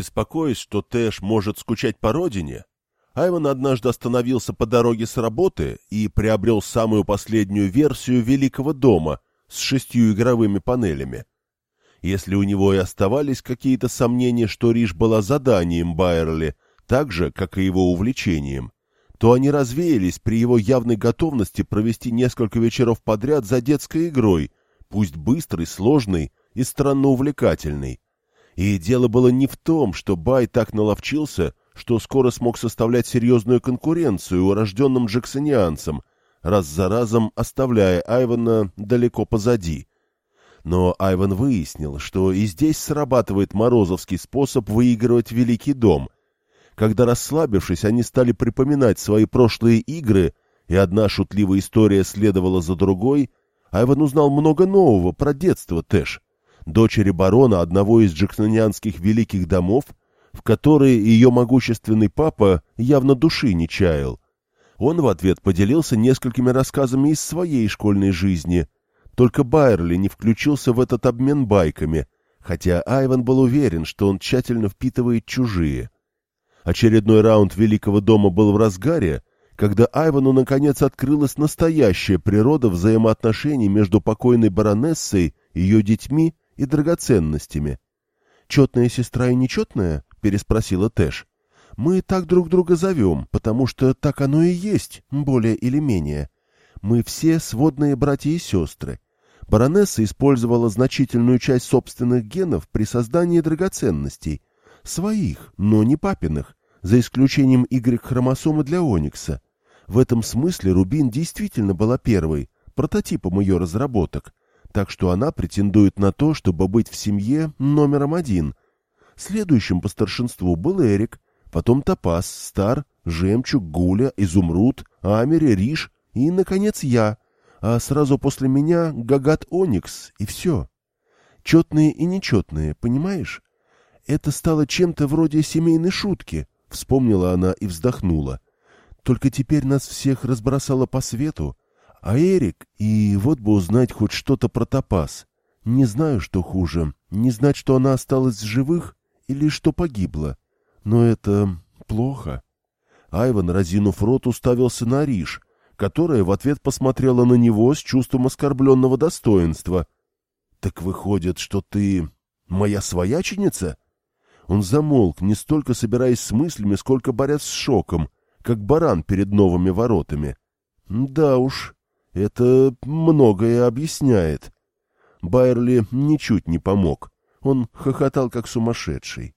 Беспокоясь, что Тэш может скучать по родине, Айван однажды остановился по дороге с работы и приобрел самую последнюю версию Великого дома с шестью игровыми панелями. Если у него и оставались какие-то сомнения, что Риш была заданием Байерли, так же, как и его увлечением, то они развеялись при его явной готовности провести несколько вечеров подряд за детской игрой, пусть быстрой, сложной и странно увлекательной. И дело было не в том, что Бай так наловчился, что скоро смог составлять серьезную конкуренцию урожденным джексонианцам, раз за разом оставляя Айвана далеко позади. Но Айван выяснил, что и здесь срабатывает морозовский способ выигрывать Великий дом — когда, расслабившись, они стали припоминать свои прошлые игры, и одна шутливая история следовала за другой, Айван узнал много нового про детство Тэш, дочери барона одного из джексонианских великих домов, в которые ее могущественный папа явно души не чаял. Он в ответ поделился несколькими рассказами из своей школьной жизни. Только Байерли не включился в этот обмен байками, хотя Айван был уверен, что он тщательно впитывает чужие. Очередной раунд Великого дома был в разгаре, когда Айвану наконец открылась настоящая природа взаимоотношений между покойной баронессой, ее детьми и драгоценностями. «Четная сестра и нечетная?» — переспросила Тэш. «Мы так друг друга зовем, потому что так оно и есть, более или менее. Мы все сводные братья и сестры. Баронесса использовала значительную часть собственных генов при создании драгоценностей, Своих, но не папиных, за исключением Y-хромосомы для Оникса. В этом смысле Рубин действительно была первой, прототипом ее разработок, так что она претендует на то, чтобы быть в семье номером один. Следующим по старшинству был Эрик, потом Топаз, Стар, Жемчуг, Гуля, Изумруд, Амери, Риш и, наконец, я, а сразу после меня Гагат Оникс, и все. Четные и нечетные, понимаешь? Это стало чем-то вроде семейной шутки, вспомнила она и вздохнула. Только теперь нас всех разбросало по свету, а Эрик, и вот бы узнать хоть что-то про Топас. Не знаю, что хуже, не знать, что она осталась в живых или что погибла. Но это плохо. Айван, разинув рот, уставился на Риш, которая в ответ посмотрела на него с чувством оскорбленного достоинства. — Так выходит, что ты моя свояченица? Он замолк, не столько собираясь с мыслями, сколько борясь с шоком, как баран перед новыми воротами. Да уж, это многое объясняет. Байерли ничуть не помог. Он хохотал, как сумасшедший.